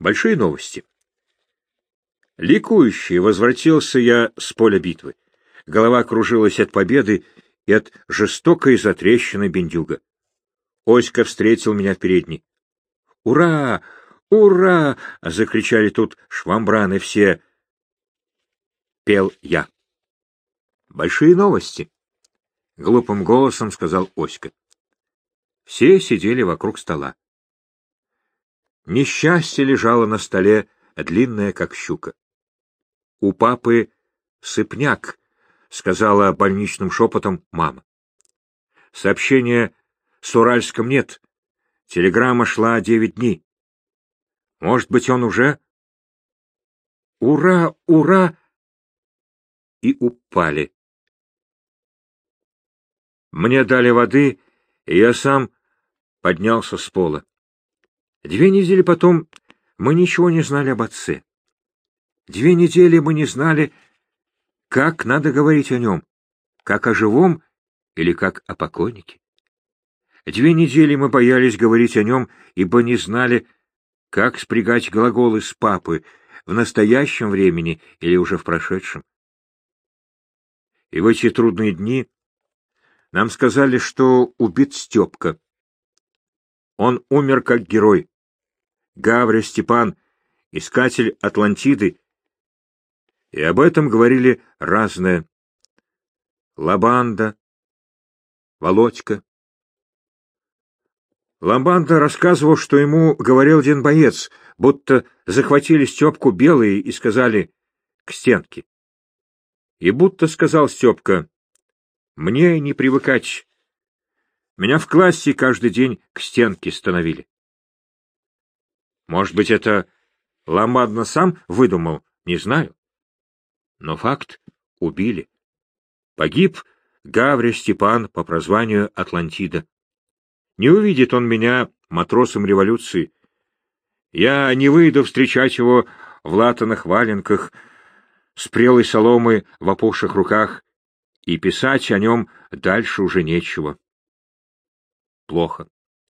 Большие новости. Ликующий возвратился я с поля битвы. Голова кружилась от победы и от жестокой затрещины бендюга. Оська встретил меня в передней. «Ура! Ура!» — закричали тут швамбраны все. Пел я. «Большие новости!» — глупым голосом сказал Оська. Все сидели вокруг стола. Несчастье лежало на столе, длинное, как щука. У папы сыпняк, — сказала больничным шепотом мама. Сообщения с Уральском нет. Телеграмма шла девять дней. Может быть, он уже... Ура, ура! И упали. Мне дали воды, и я сам поднялся с пола. Две недели потом мы ничего не знали об отце. Две недели мы не знали, как надо говорить о нем, как о живом или как о покойнике. Две недели мы боялись говорить о нем, ибо не знали, как спрягать глаголы с папы в настоящем времени или уже в прошедшем. И в эти трудные дни нам сказали, что убит Степка. Он умер как герой. Гавря Степан, искатель Атлантиды, и об этом говорили разное. Лабанда, Володька. Ламбанда рассказывал, что ему говорил один боец, будто захватили Степку белые и сказали «к стенке». И будто сказал Степка «мне не привыкать. Меня в классе каждый день к стенке становили». Может быть, это Ламбанда сам выдумал, не знаю. Но факт — убили. Погиб Гаврия Степан по прозванию Атлантида. Не увидит он меня матросом революции. Я не выйду встречать его в латаных валенках, с прелой соломы в опухших руках, и писать о нем дальше уже нечего. Плохо.